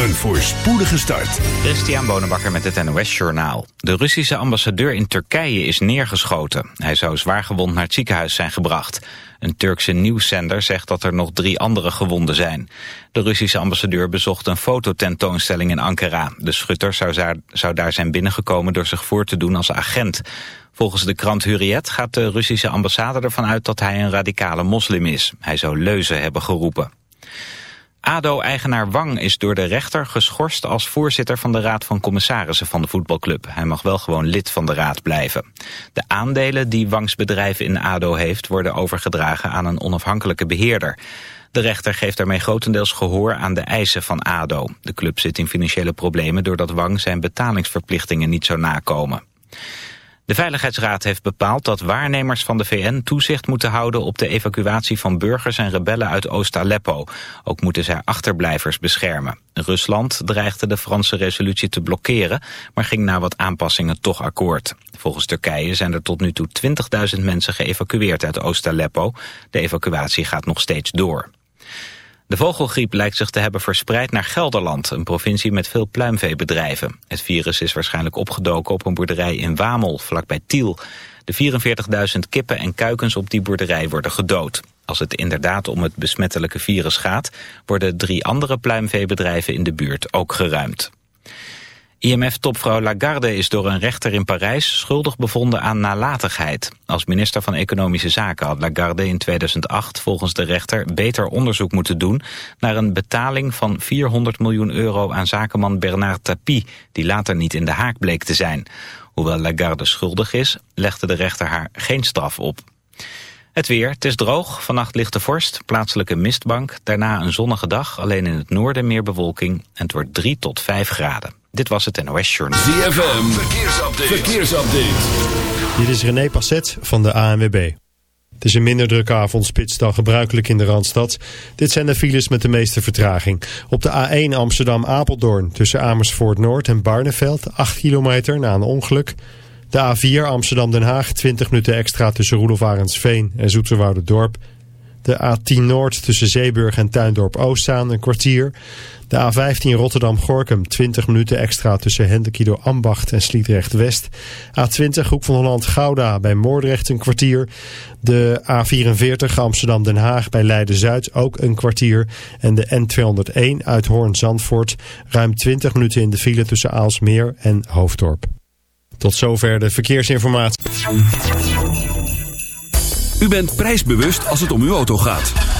Een voorspoedige start. Christian Bonenbakker met het NOS Journaal. De Russische ambassadeur in Turkije is neergeschoten. Hij zou zwaargewond naar het ziekenhuis zijn gebracht. Een Turkse nieuwszender zegt dat er nog drie andere gewonden zijn. De Russische ambassadeur bezocht een fototentoonstelling in Ankara. De schutter zou, daar zijn binnengekomen door zich voor te doen als agent. Volgens de krant Hurriyet gaat de Russische ambassade ervan uit dat hij een radicale moslim is. Hij zou leuzen hebben geroepen. ADO-eigenaar Wang is door de rechter geschorst als voorzitter van de Raad van Commissarissen van de voetbalclub. Hij mag wel gewoon lid van de raad blijven. De aandelen die Wangs bedrijf in ADO heeft worden overgedragen aan een onafhankelijke beheerder. De rechter geeft daarmee grotendeels gehoor aan de eisen van ADO. De club zit in financiële problemen doordat Wang zijn betalingsverplichtingen niet zou nakomen. De Veiligheidsraad heeft bepaald dat waarnemers van de VN toezicht moeten houden op de evacuatie van burgers en rebellen uit Oost-Aleppo. Ook moeten zij achterblijvers beschermen. Rusland dreigde de Franse resolutie te blokkeren, maar ging na wat aanpassingen toch akkoord. Volgens Turkije zijn er tot nu toe 20.000 mensen geëvacueerd uit Oost-Aleppo. De evacuatie gaat nog steeds door. De vogelgriep lijkt zich te hebben verspreid naar Gelderland, een provincie met veel pluimveebedrijven. Het virus is waarschijnlijk opgedoken op een boerderij in Wamel, vlakbij Tiel. De 44.000 kippen en kuikens op die boerderij worden gedood. Als het inderdaad om het besmettelijke virus gaat, worden drie andere pluimveebedrijven in de buurt ook geruimd. IMF-topvrouw Lagarde is door een rechter in Parijs schuldig bevonden aan nalatigheid. Als minister van Economische Zaken had Lagarde in 2008 volgens de rechter beter onderzoek moeten doen naar een betaling van 400 miljoen euro aan zakenman Bernard Tapie, die later niet in de haak bleek te zijn. Hoewel Lagarde schuldig is, legde de rechter haar geen straf op. Het weer, het is droog, vannacht ligt de vorst, plaatselijke mistbank, daarna een zonnige dag, alleen in het noorden meer bewolking en het wordt 3 tot 5 graden. Dit was het NOS Journal. ZFM, verkeersupdate. verkeersupdate. Dit is René Passet van de ANWB. Het is een minder drukke avondspits dan gebruikelijk in de Randstad. Dit zijn de files met de meeste vertraging. Op de A1 Amsterdam-Apeldoorn tussen Amersfoort Noord en Barneveld 8 kilometer na een ongeluk. De A4 Amsterdam-Den Haag 20 minuten extra tussen Roelof Arendsveen en Dorp. De A10 Noord tussen Zeeburg en Tuindorp Oostzaan een kwartier. De A15 Rotterdam-Gorkum 20 minuten extra tussen Hendekido Ambacht en Sliedrecht West. A20 Hoek van Holland-Gouda bij Moordrecht een kwartier. De A44 Amsterdam-Den Haag bij Leiden-Zuid ook een kwartier. En de N201 uit Hoorn-Zandvoort ruim 20 minuten in de file tussen Aalsmeer en Hoofddorp. Tot zover de verkeersinformatie. U bent prijsbewust als het om uw auto gaat.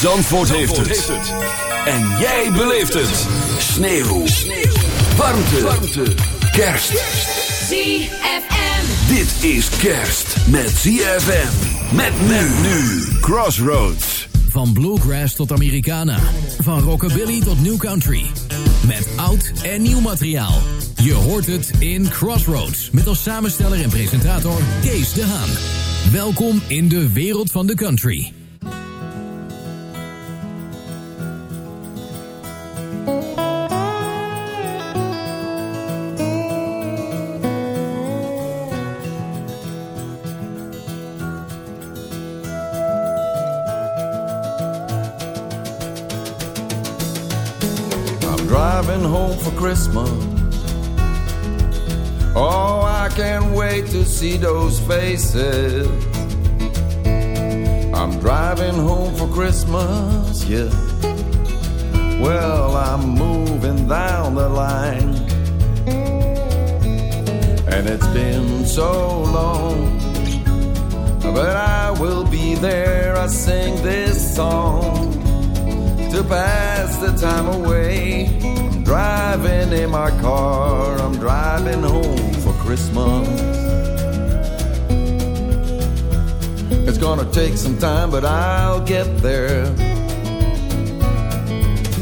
Zandvoort, heeft, het. En jij beleeft het. Sneeuw. Warmte. Warmte. Kerst. ZFM. Dit is kerst met ZFM. Met men nu. Crossroads. Van bluegrass tot Americana. Van rockabilly tot new country. Met oud en nieuw materiaal. Je hoort het in Crossroads. Met als samensteller en presentator Kees de Haan. Welkom in de wereld van de country. Christmas. Oh, I can't wait to see those faces. I'm driving home for Christmas, yeah. Well, I'm moving down the line. and it's been so long. But I will be there. I sing this song to pass the time away. I'm driving in my car. I'm driving home for Christmas. It's gonna take some time, but I'll get there.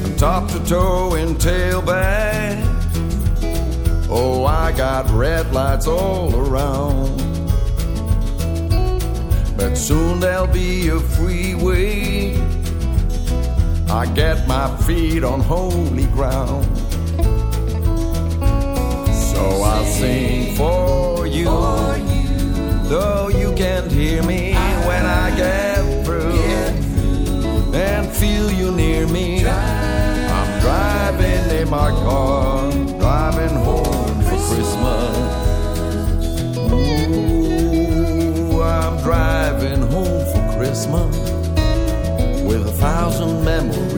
From top to toe in tailback. Oh, I got red lights all around. But soon there'll be a freeway. Get my feet on holy ground. So I'll sing for you. Though you can't hear me when I get through and feel you near me. I'm driving in my car, driving home for Christmas. Ooh, I'm driving home for Christmas with a thousand memories.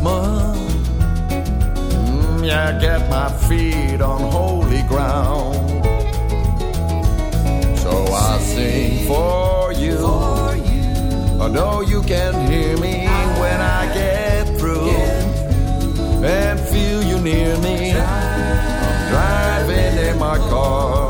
Christmas. Mm, yeah, get my feet on holy ground. So I sing for you. Although you can hear me when I get through and feel you near me. I'm driving in my car.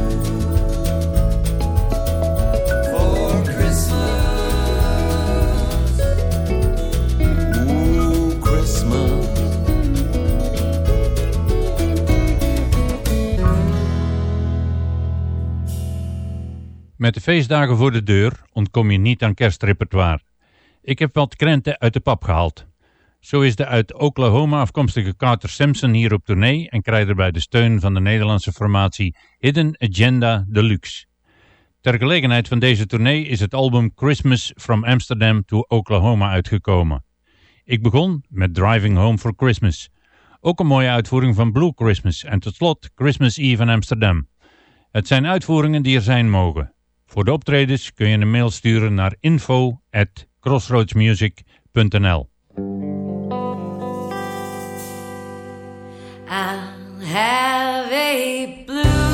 Met de feestdagen voor de deur ontkom je niet aan kerstrepertoire. Ik heb wat krenten uit de pap gehaald. Zo is de uit Oklahoma afkomstige Carter Simpson hier op tournee en krijgt erbij de steun van de Nederlandse formatie Hidden Agenda Deluxe. Ter gelegenheid van deze tournee is het album Christmas from Amsterdam to Oklahoma uitgekomen. Ik begon met Driving Home for Christmas. Ook een mooie uitvoering van Blue Christmas en tot slot Christmas Eve in Amsterdam. Het zijn uitvoeringen die er zijn mogen. Voor de optredens kun je een mail sturen naar info at crossroadsmusic.nl I'll have a blue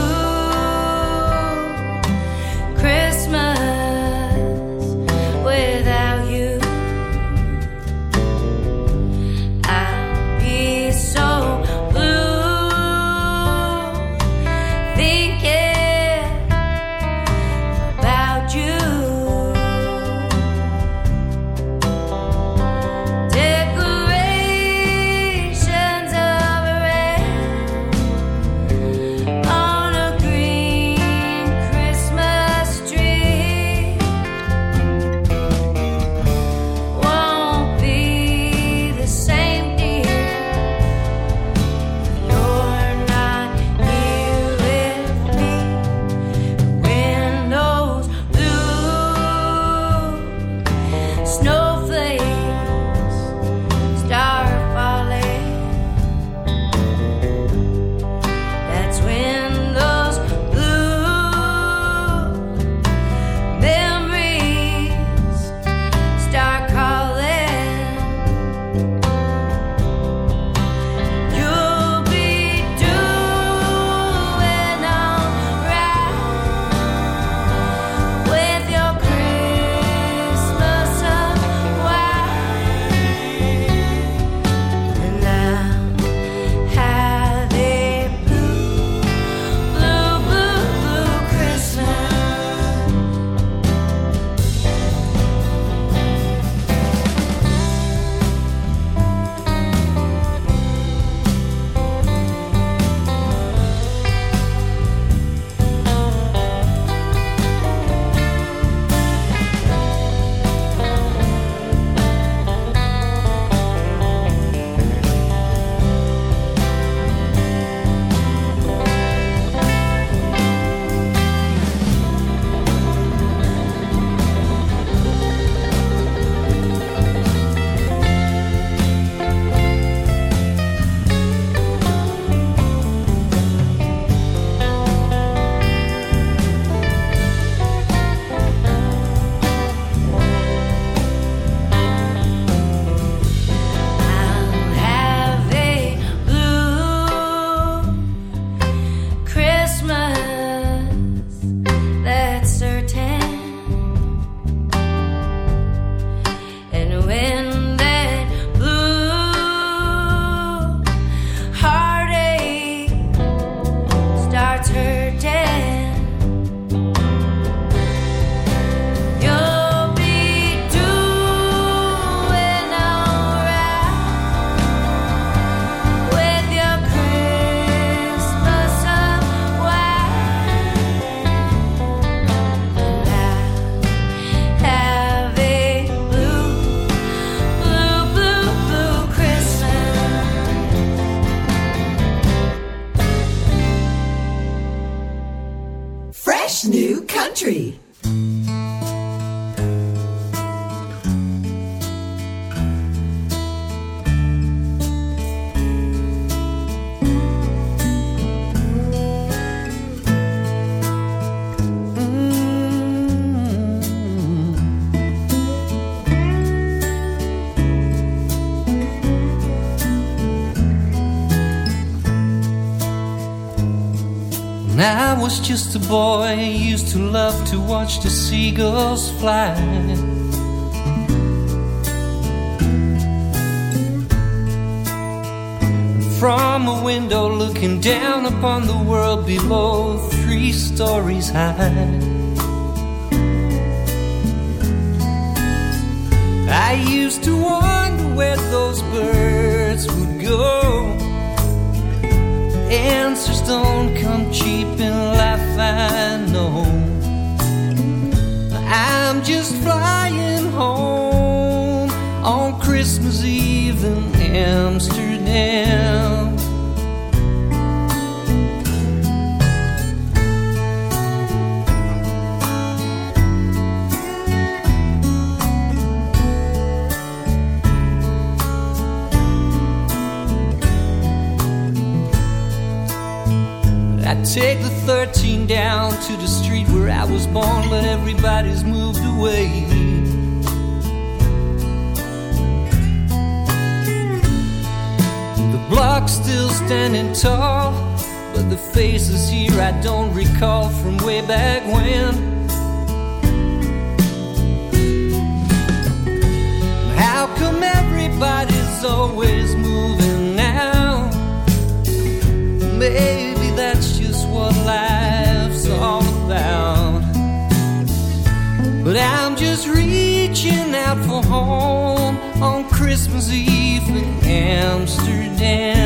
boy, used to love to watch the seagulls fly. From a window looking down upon the world below, three stories high. I used to wonder where those birds would go. Answers don't come cheap in I know. I'm just flying home on Christmas Eve in Amsterdam. Take the 13 down to the street where I was born, but everybody's moved away. The block's still standing tall, but the faces here I don't recall from way back when. How come everybody's always moving now? Maybe what life's all about. But I'm just reaching out for home on Christmas Eve in Amsterdam.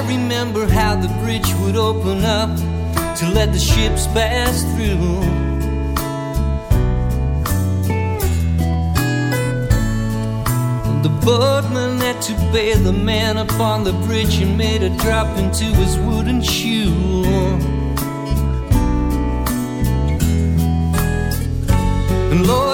I remember how the bridge would open up to let the ships pass through. The boatman had to pay the man upon the bridge and made a drop into his wooden shoe. And Lord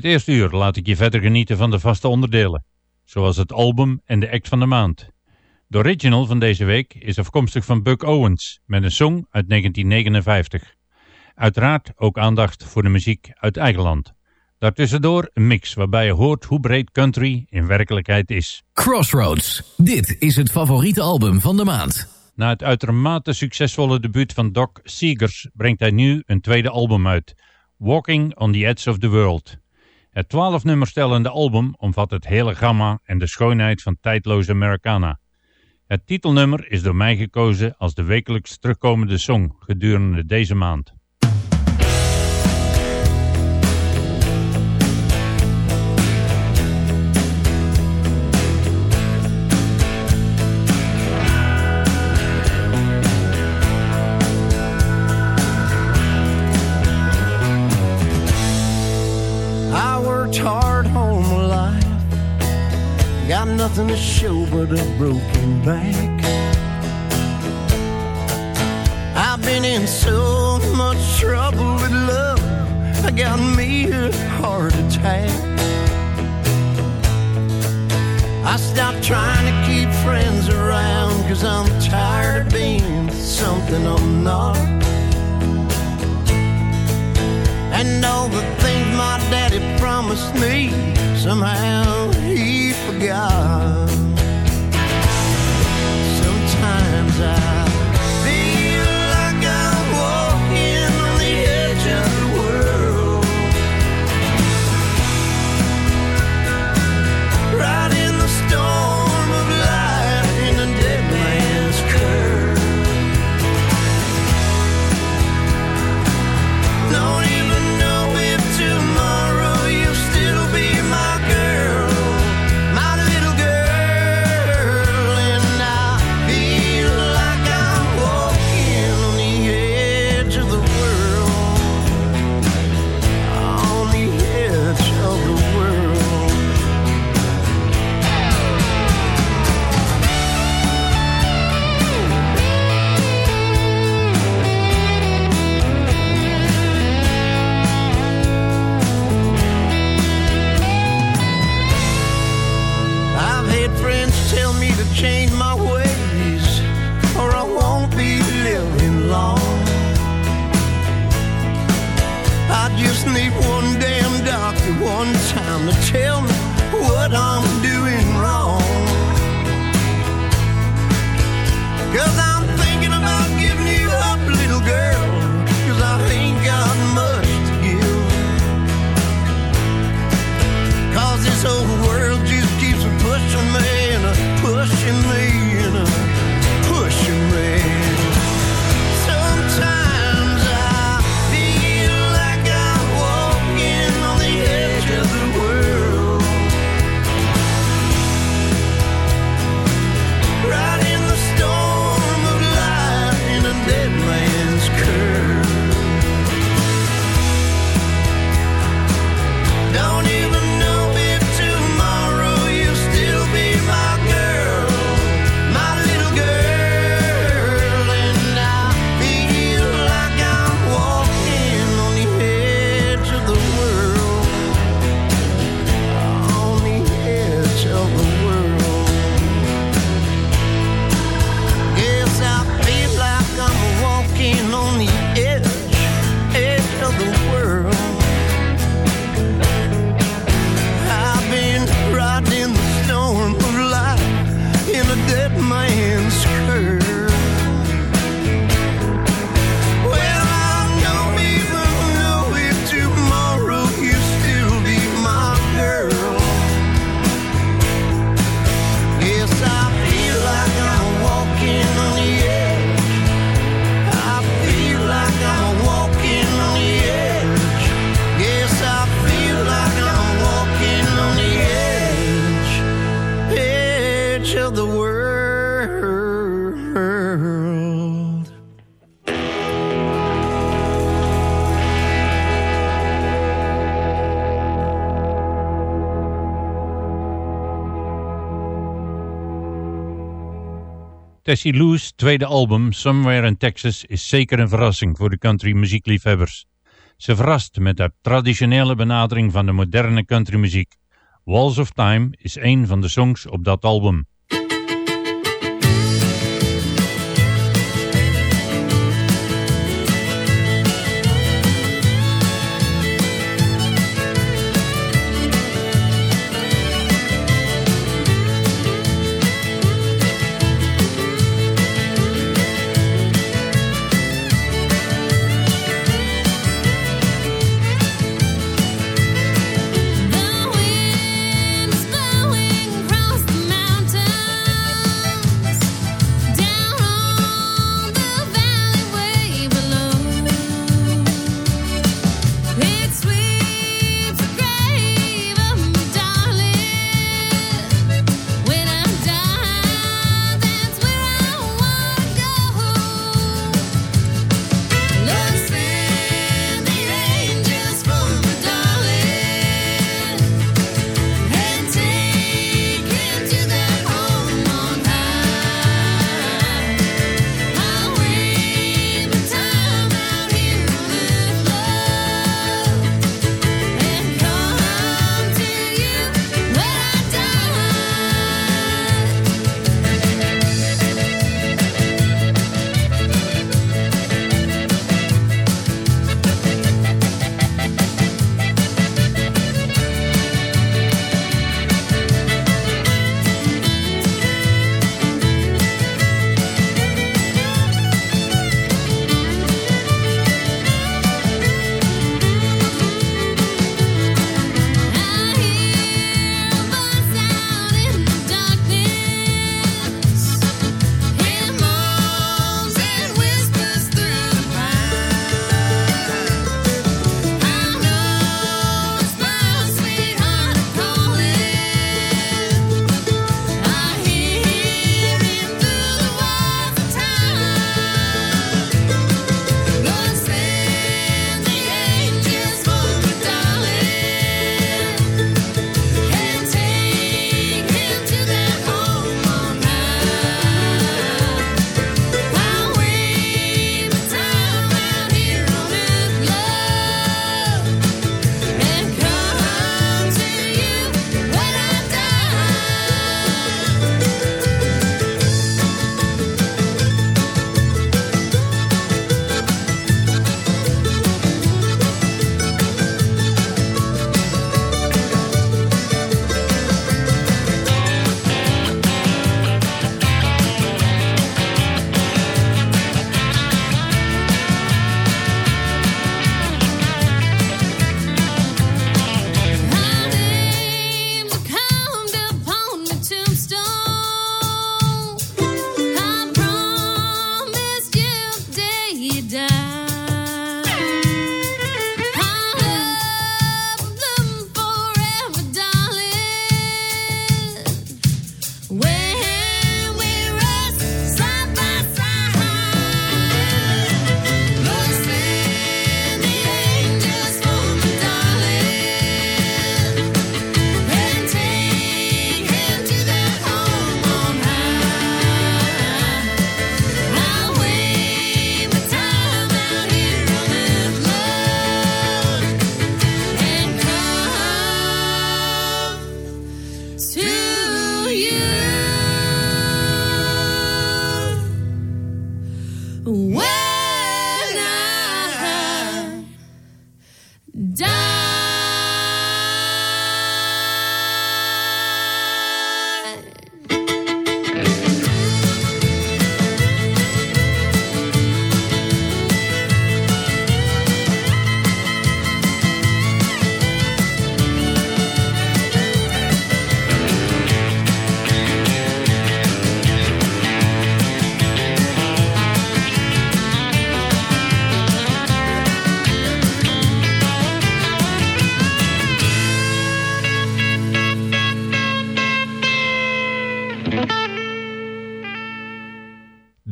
dit eerste uur laat ik je verder genieten van de vaste onderdelen, zoals het album en de act van de maand. De original van deze week is afkomstig van Buck Owens met een song uit 1959. Uiteraard ook aandacht voor de muziek uit eigen land. Daartussendoor een mix waarbij je hoort hoe breed country in werkelijkheid is. Crossroads. Dit is het favoriete album van de maand. Na het uitermate succesvolle debuut van Doc Seegers brengt hij nu een tweede album uit, Walking on the Edge of the World. Het twaalf nummerstellende album omvat het hele gamma en de schoonheid van tijdloze Americana. Het titelnummer is door mij gekozen als de wekelijks terugkomende song gedurende deze maand. Nothing to show but a broken back. I've been in so much trouble with love. I got me a heart attack. I stopped trying to keep friends around cause I'm tired of being something I'm not. And all the things my daddy promised me, somehow he forgot. Sometimes I dead man's Tessie Lou's tweede album Somewhere in Texas is zeker een verrassing voor de country muziekliefhebbers. Ze verrast met haar traditionele benadering van de moderne countrymuziek. Walls of Time is een van de songs op dat album.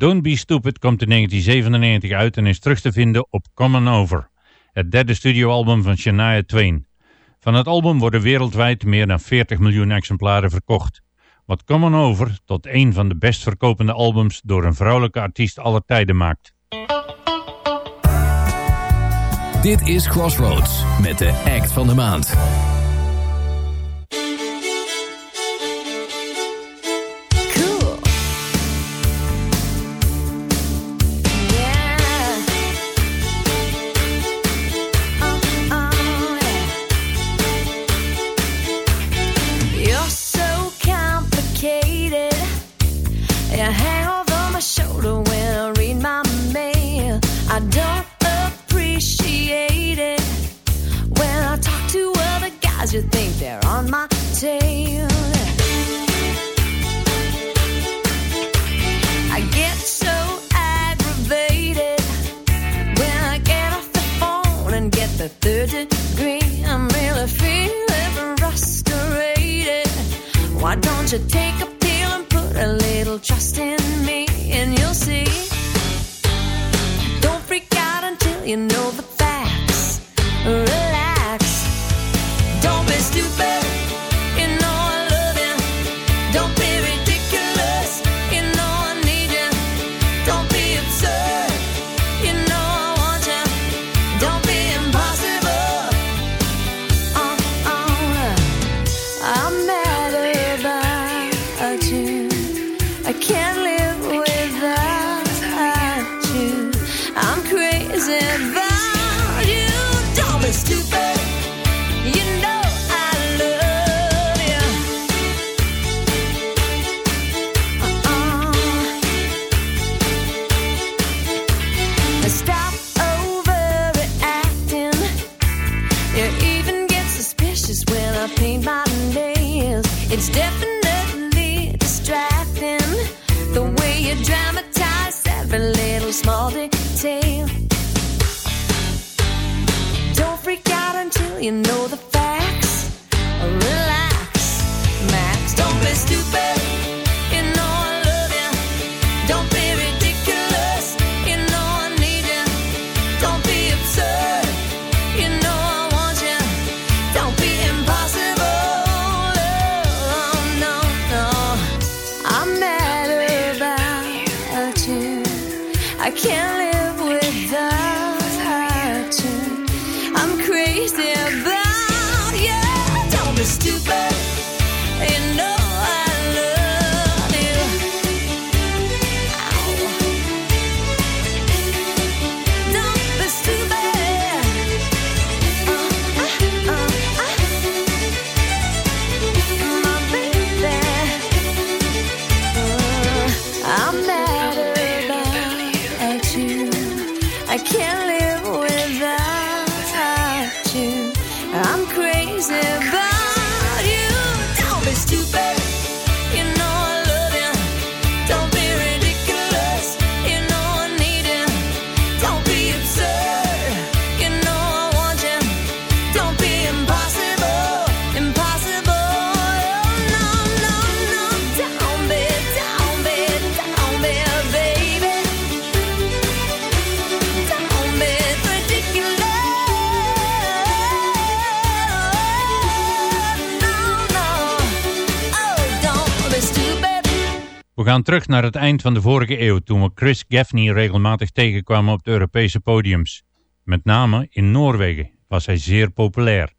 Don't Be Stupid komt in 1997 uit en is terug te vinden op Common Over, het derde studioalbum van Shania Twain. Van het album worden wereldwijd meer dan 40 miljoen exemplaren verkocht, wat Common Over tot een van de best verkopende albums door een vrouwelijke artiest aller tijden maakt. Dit is Crossroads met de act van de maand. third degree. I'm really feeling frustrated. Why don't you take a pill and put a little trust in me, and you'll see. Don't freak out until you know the We gaan terug naar het eind van de vorige eeuw toen we Chris Gaffney regelmatig tegenkwamen op de Europese podiums. Met name in Noorwegen was hij zeer populair.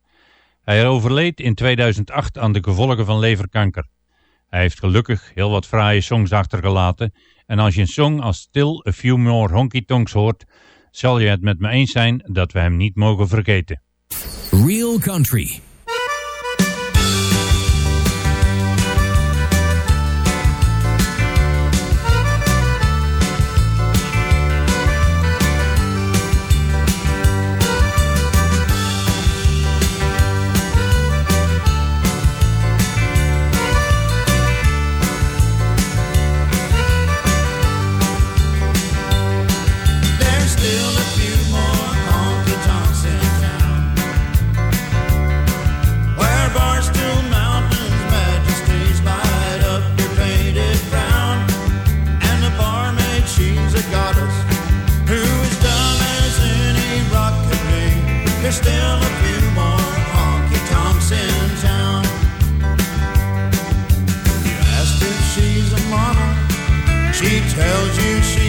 Hij overleed in 2008 aan de gevolgen van leverkanker. Hij heeft gelukkig heel wat fraaie songs achtergelaten en als je een song als Still A Few More Honky Tonks hoort, zal je het met me eens zijn dat we hem niet mogen vergeten. Real Country tells you she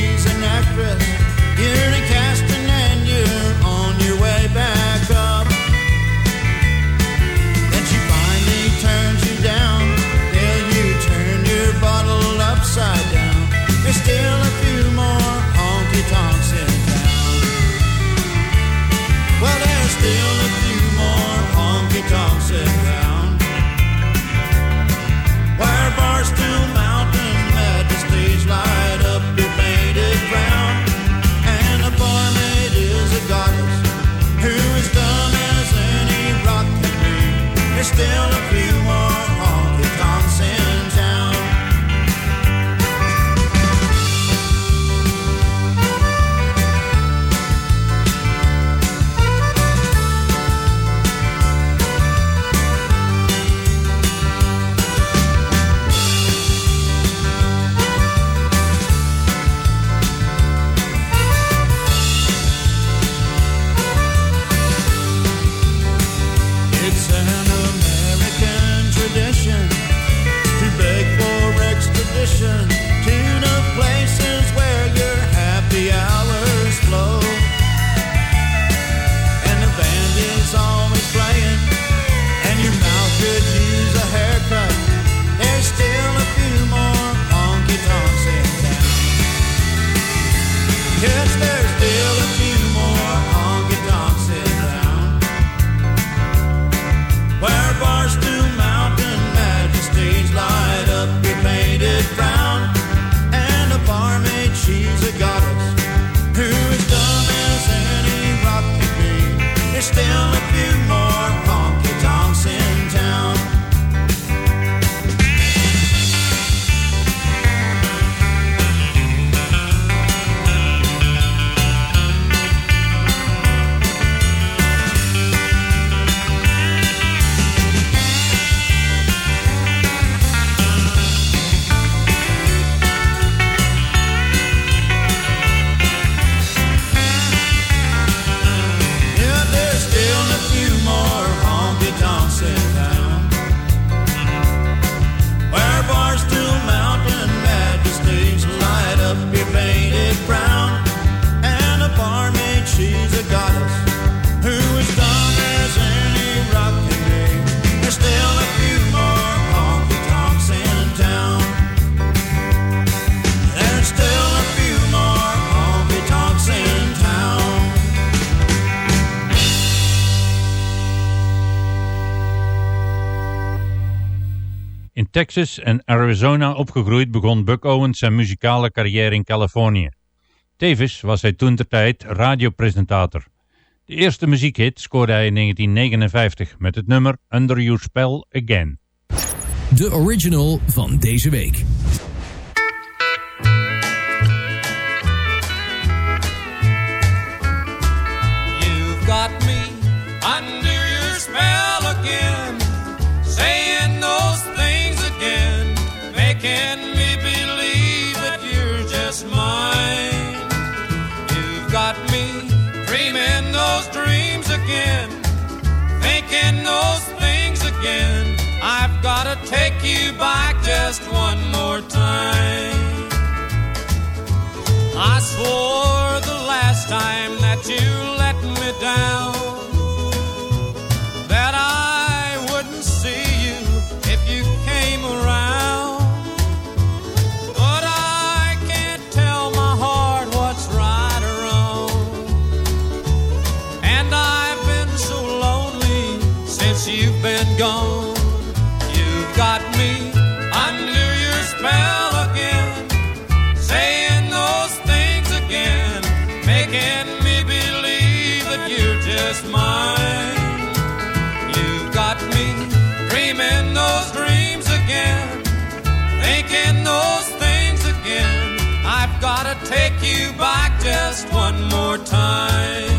Texas en Arizona opgegroeid begon Buck Owens zijn muzikale carrière in Californië. Tevens was hij toen ter tijd radiopresentator. De eerste muziekhit scoorde hij in 1959 met het nummer Under Your Spell Again. De original van deze week. Gotta take you back just one more time. I swore the last time that you let me down just one more time.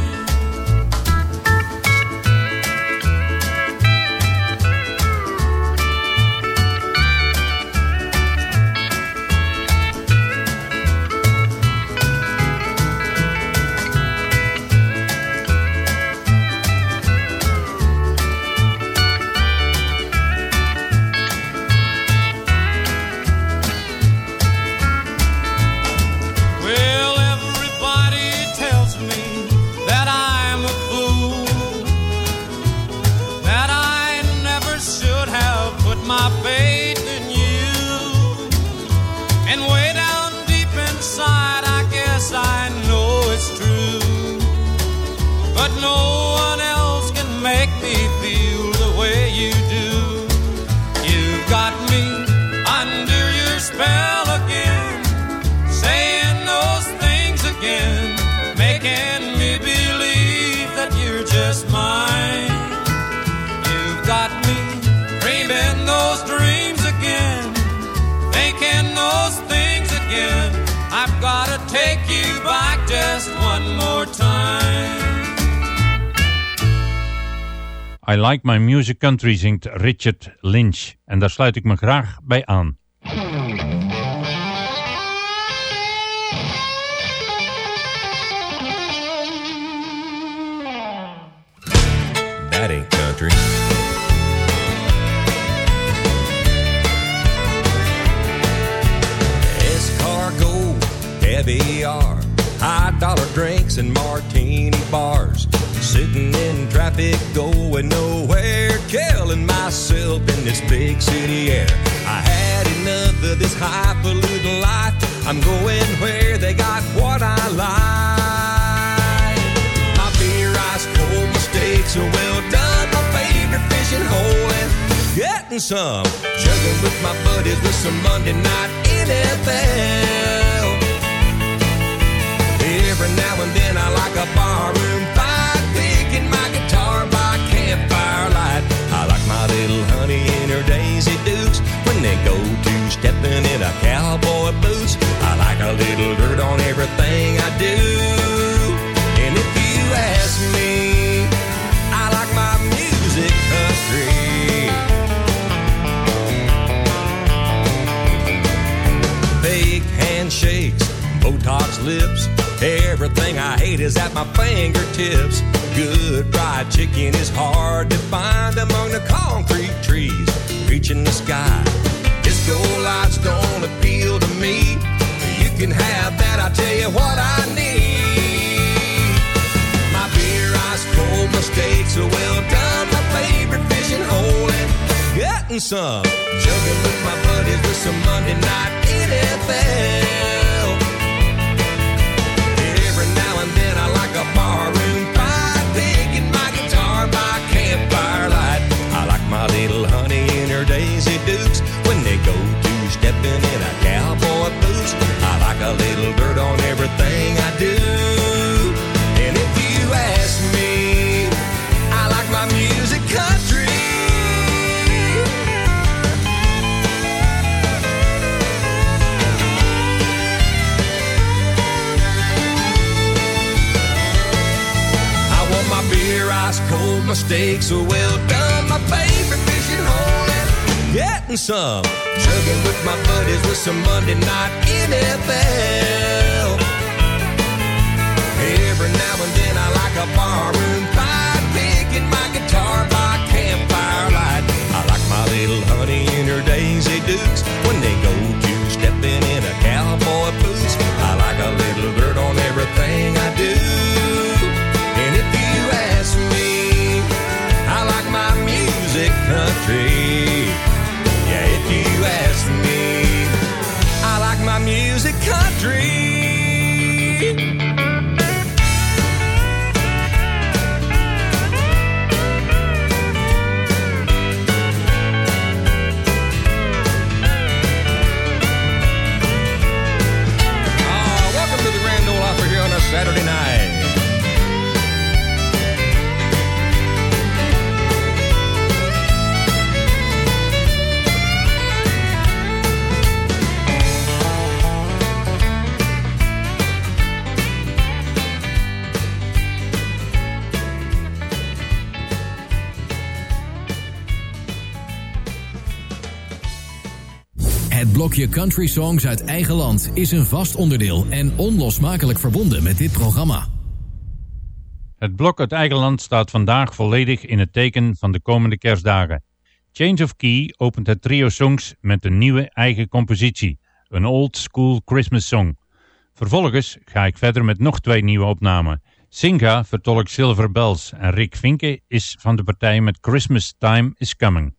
I Like My Music Country zingt Richard Lynch. En daar sluit ik me graag bij aan. That ain't country. Escargot, caviar, high dollar drinks and martini bars. Sitting in traffic, going nowhere, killing myself in this big city air. I had enough of this highfalutin life. I'm going where they got what I like. My beer ice cold, my steaks are well done. My favorite fishing hole and getting some. Jugging with my buddies with some Monday night NFL. Every now and then I like a barroom fight, little honey in her Daisy Dukes when they go to stepping in a cowboy boots. I like a little dirt on everything I do. And if you ask me, I like my music country. Fake handshakes, Botox lips. Everything I hate is at my fingertips. Good fried chicken is hard to find among the concrete trees reaching the sky. Disco lights don't appeal to me. You can have that, I tell you what I need. My beer ice cold, my steaks are well done. My favorite fishing hole and getting some. Jugging with my buddies with some Monday night NFL. Every now and then I like a barroom fight, stepping in a cowboy boots. I like a little dirt on everything I do. And if you ask me, I like my music country. I want my beer ice cold, my steaks are well done and some. Chugging with my buddies with some Monday night NFL. Every now and then I like a barroom fight, picking my guitar by campfire light. I like my little honey in her Daisy Dukes when they go to stepping in a cowboy boots. I like a little dirt on everything I do. And if you ask me, I like my music country. Country. Blokje Country Songs uit eigen land is een vast onderdeel en onlosmakelijk verbonden met dit programma. Het blok uit eigen land staat vandaag volledig in het teken van de komende kerstdagen. Change of Key opent het trio songs met een nieuwe eigen compositie, een old school Christmas song. Vervolgens ga ik verder met nog twee nieuwe opnamen. Singa vertolkt Silver Bells en Rick Vinke is van de partij met Christmas Time is Coming.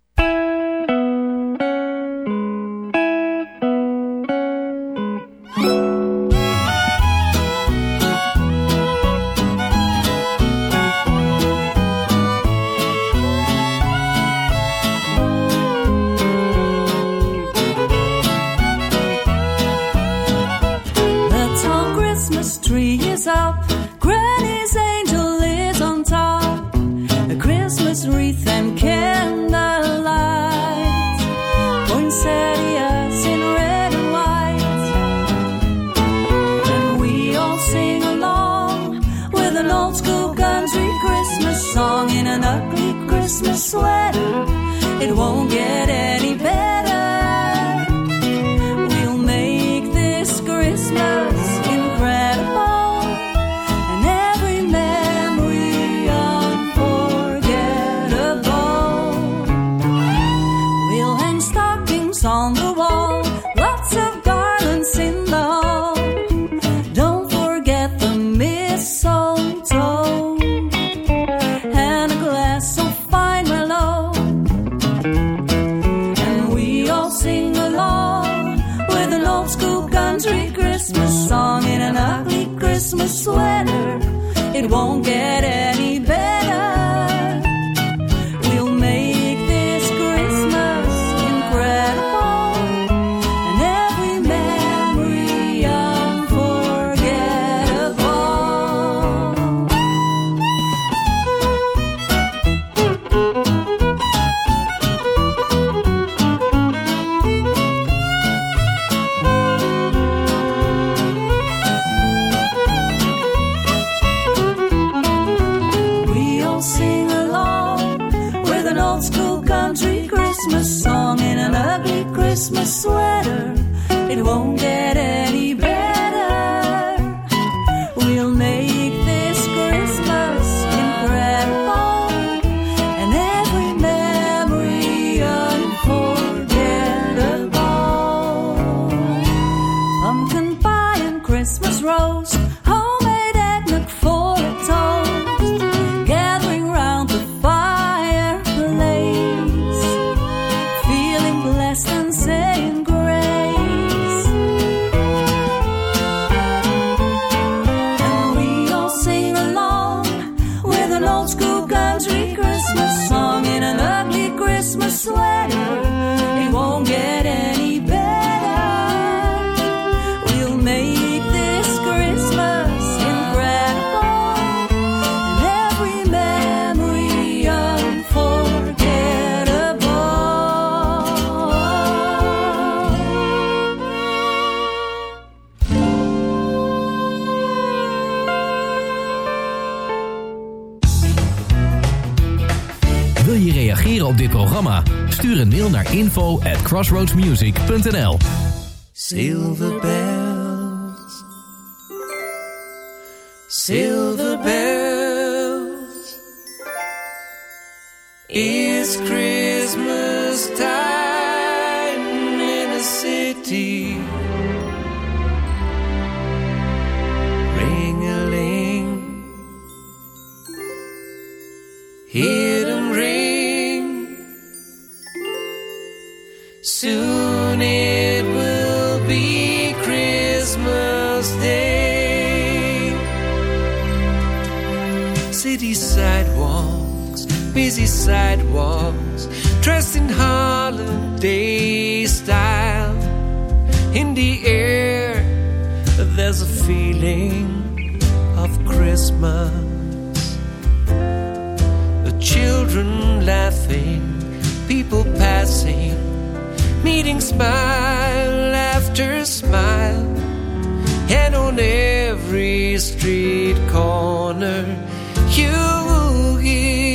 crossroadsmusic.nl Silver bells. Silver bells. It's Christmas time. Sidewalks dressed in holiday style. In the air, there's a feeling of Christmas. The children laughing, people passing, meeting smile after smile. And on every street corner, you will hear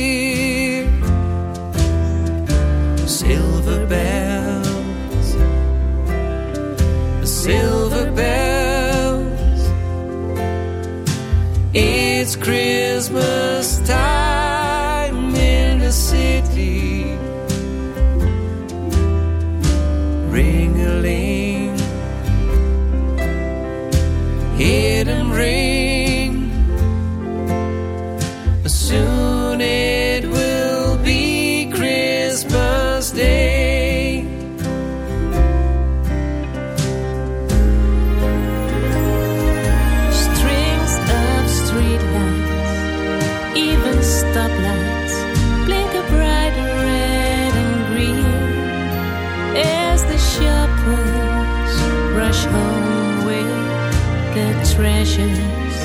buried treasures.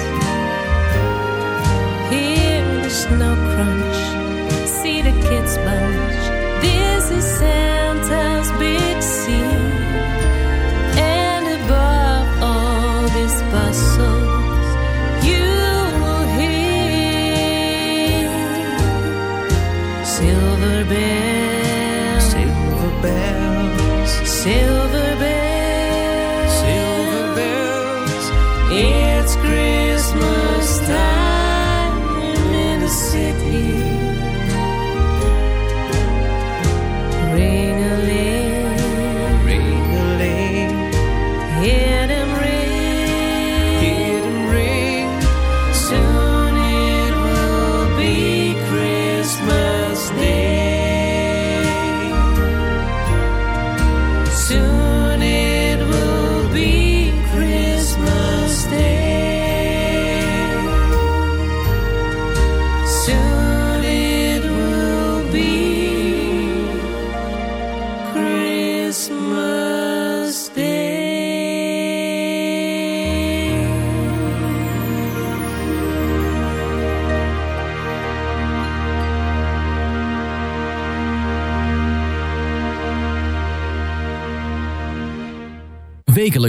Hear the snow crunch, see the kids bunch. This is.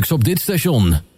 dagelijks op dit station.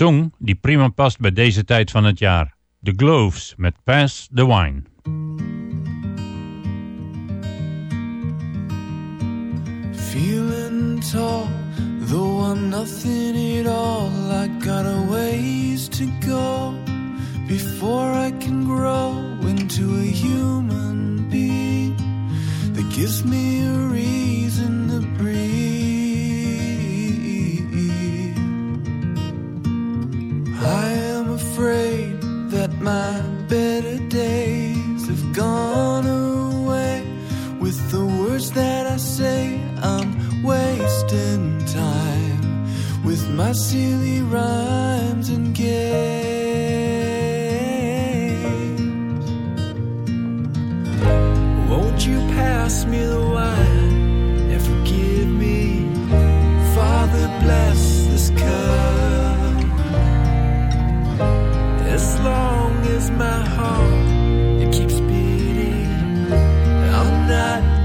Song die prima past bij deze tijd van het jaar. The Gloves met Pass the Wine. Feeling tall, though I'm nothing at all. I got a ways to go before I can grow into a human being that gives me a reason to breathe. I am afraid that my better days have gone away with the words that I say. I'm wasting time with my silly rhymes and games. Won't you pass me the wine and forgive me? Father, bless this cup. Long as my heart it keeps beating, I'm not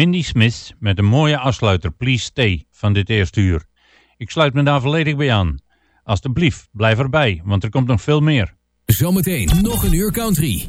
Mindy Smith met een mooie afsluiter Please Stay van dit eerste uur. Ik sluit me daar volledig bij aan. Alsjeblieft, blijf erbij, want er komt nog veel meer. Zometeen nog een uur country.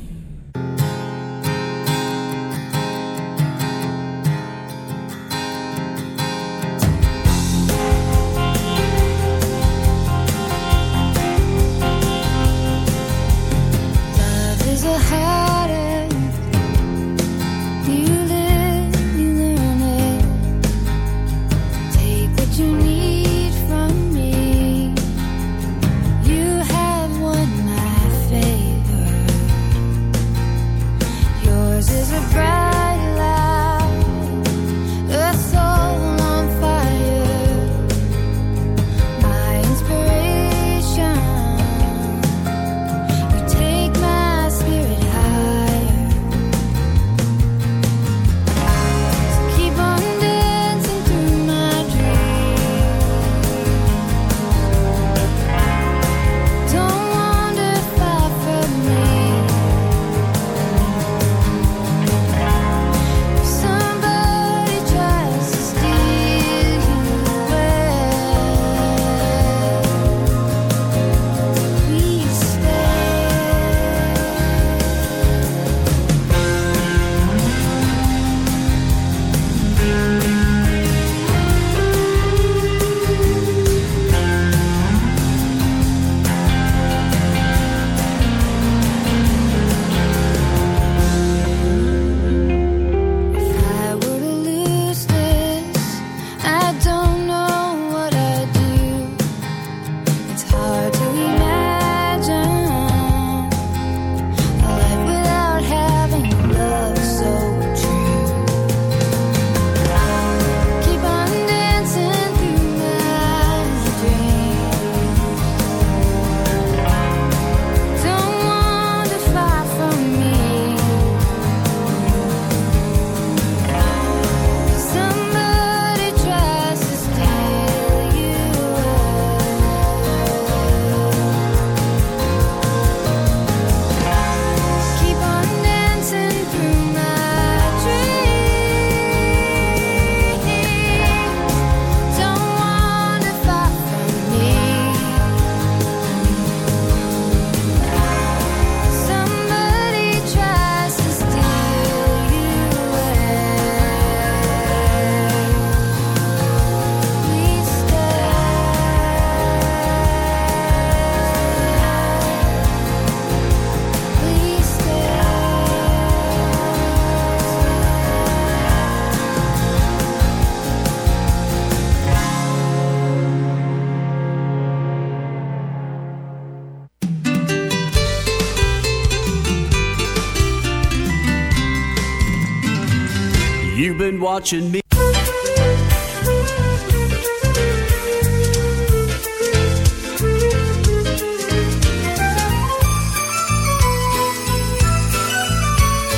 Been watching me.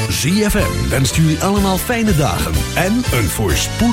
ZFM wenst jullie allemaal fijne dagen en een voorspoedig.